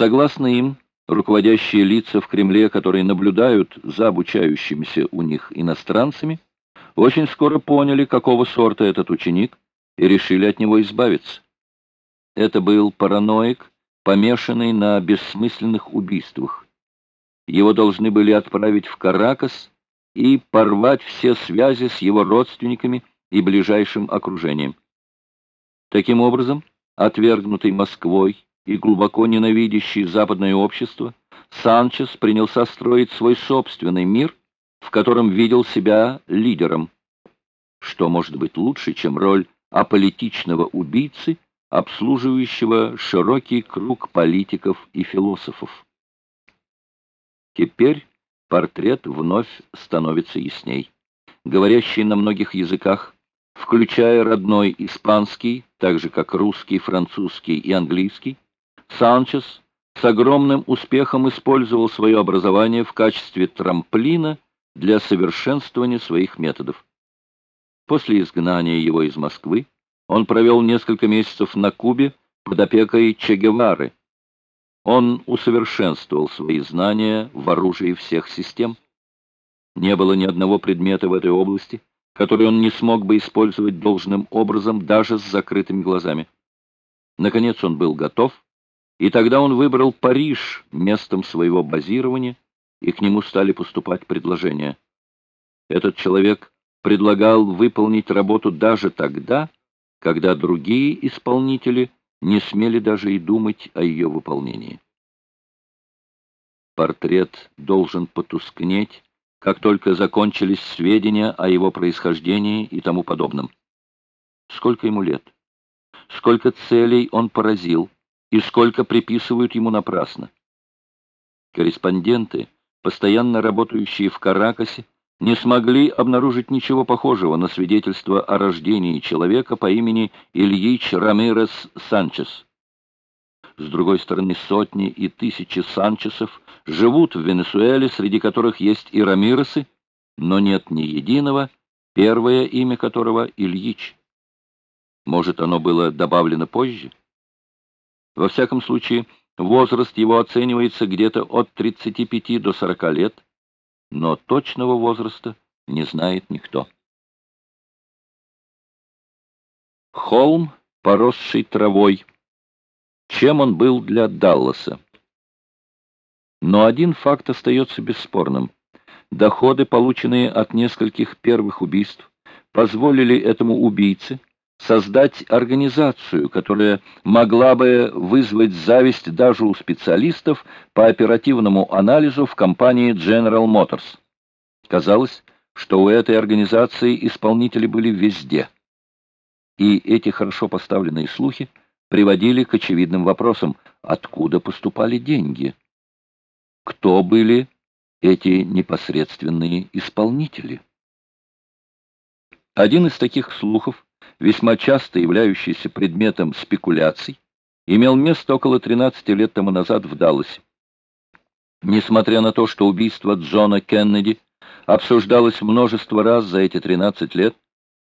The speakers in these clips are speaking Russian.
Согласно им, руководящие лица в Кремле, которые наблюдают за обучающимися у них иностранцами, очень скоро поняли, какого сорта этот ученик, и решили от него избавиться. Это был параноик, помешанный на бессмысленных убийствах. Его должны были отправить в Каракас и порвать все связи с его родственниками и ближайшим окружением. Таким образом, отвергнутый Москвой и глубоко ненавидящий западное общество, Санчес принялся строить свой собственный мир, в котором видел себя лидером. Что может быть лучше, чем роль аполитичного убийцы, обслуживающего широкий круг политиков и философов? Теперь портрет вновь становится ясней. Говорящий на многих языках, включая родной испанский, так же как русский, французский и английский, Санчес с огромным успехом использовал свое образование в качестве трамплина для совершенствования своих методов. После изгнания его из Москвы он провел несколько месяцев на Кубе под опекой Че Гевары. Он усовершенствовал свои знания в оружии всех систем. Не было ни одного предмета в этой области, который он не смог бы использовать должным образом даже с закрытыми глазами. Наконец он был готов и тогда он выбрал Париж местом своего базирования, и к нему стали поступать предложения. Этот человек предлагал выполнить работу даже тогда, когда другие исполнители не смели даже и думать о ее выполнении. Портрет должен потускнеть, как только закончились сведения о его происхождении и тому подобном. Сколько ему лет? Сколько целей он поразил? И сколько приписывают ему напрасно. Корреспонденты, постоянно работающие в Каракасе, не смогли обнаружить ничего похожего на свидетельство о рождении человека по имени Ильич Рамирес Санчес. С другой стороны, сотни и тысячи Санчесов живут в Венесуэле, среди которых есть и Рамиресы, но нет ни единого, первое имя которого Ильич. Может, оно было добавлено позже? Во всяком случае, возраст его оценивается где-то от 35 до 40 лет, но точного возраста не знает никто. Холм, поросший травой. Чем он был для Далласа? Но один факт остается бесспорным. Доходы, полученные от нескольких первых убийств, позволили этому убийце создать организацию, которая могла бы вызвать зависть даже у специалистов по оперативному анализу в компании General Motors. Казалось, что у этой организации исполнители были везде. И эти хорошо поставленные слухи приводили к очевидным вопросам, откуда поступали деньги, кто были эти непосредственные исполнители. Один из таких слухов весьма часто являющийся предметом спекуляций, имел место около 13 лет тому назад в Далласе. Несмотря на то, что убийство Джона Кеннеди обсуждалось множество раз за эти 13 лет,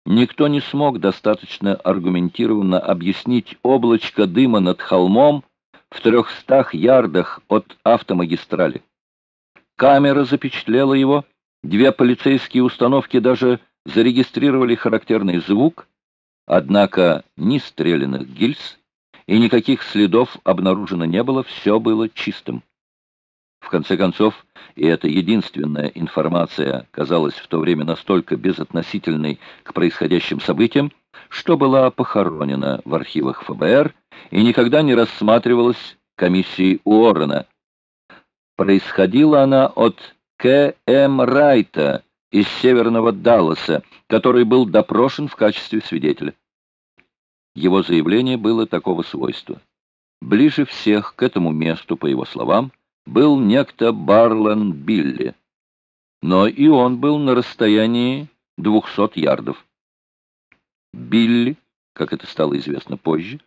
никто не смог достаточно аргументированно объяснить облачко дыма над холмом в трехстах ярдах от автомагистрали. Камера запечатлела его, две полицейские установки даже зарегистрировали характерный звук, Однако ни стрелянных гильз и никаких следов обнаружено не было, все было чистым. В конце концов, и эта единственная информация казалась в то время настолько безотносительной к происходящим событиям, что была похоронена в архивах ФБР и никогда не рассматривалась комиссией Уоррена. Происходила она от К.М. Райта из северного Далласа, который был допрошен в качестве свидетеля. Его заявление было такого свойства. Ближе всех к этому месту, по его словам, был некто Барлан Билли, но и он был на расстоянии 200 ярдов. Билли, как это стало известно позже,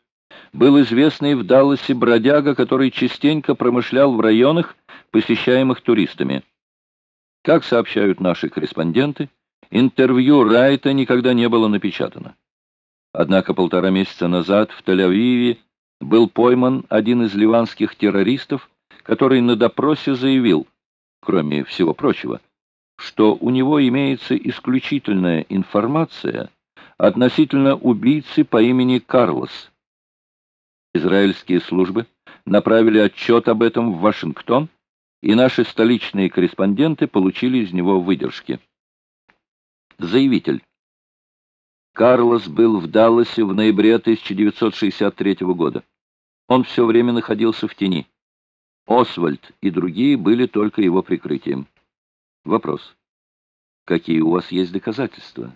был известный в Далласе бродяга, который частенько промышлял в районах, посещаемых туристами. Как сообщают наши корреспонденты, интервью Райта никогда не было напечатано. Однако полтора месяца назад в Тель-Авиве был пойман один из ливанских террористов, который на допросе заявил, кроме всего прочего, что у него имеется исключительная информация относительно убийцы по имени Карлос. Израильские службы направили отчет об этом в Вашингтон, и наши столичные корреспонденты получили из него выдержки. Заявитель. Карлос был в Далласе в ноябре 1963 года. Он все время находился в тени. Освальд и другие были только его прикрытием. Вопрос. Какие у вас есть доказательства?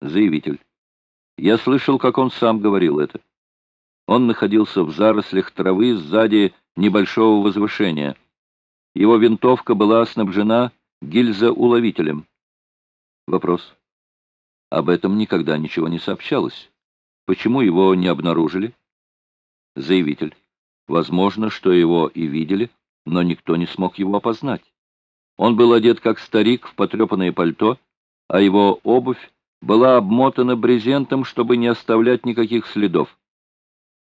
Заявитель. Я слышал, как он сам говорил это. Он находился в зарослях травы сзади небольшого возвышения. Его винтовка была снабжена гильзоуловителем. Вопрос. Об этом никогда ничего не сообщалось. Почему его не обнаружили? Заявитель. Возможно, что его и видели, но никто не смог его опознать. Он был одет как старик в потрепанное пальто, а его обувь была обмотана брезентом, чтобы не оставлять никаких следов.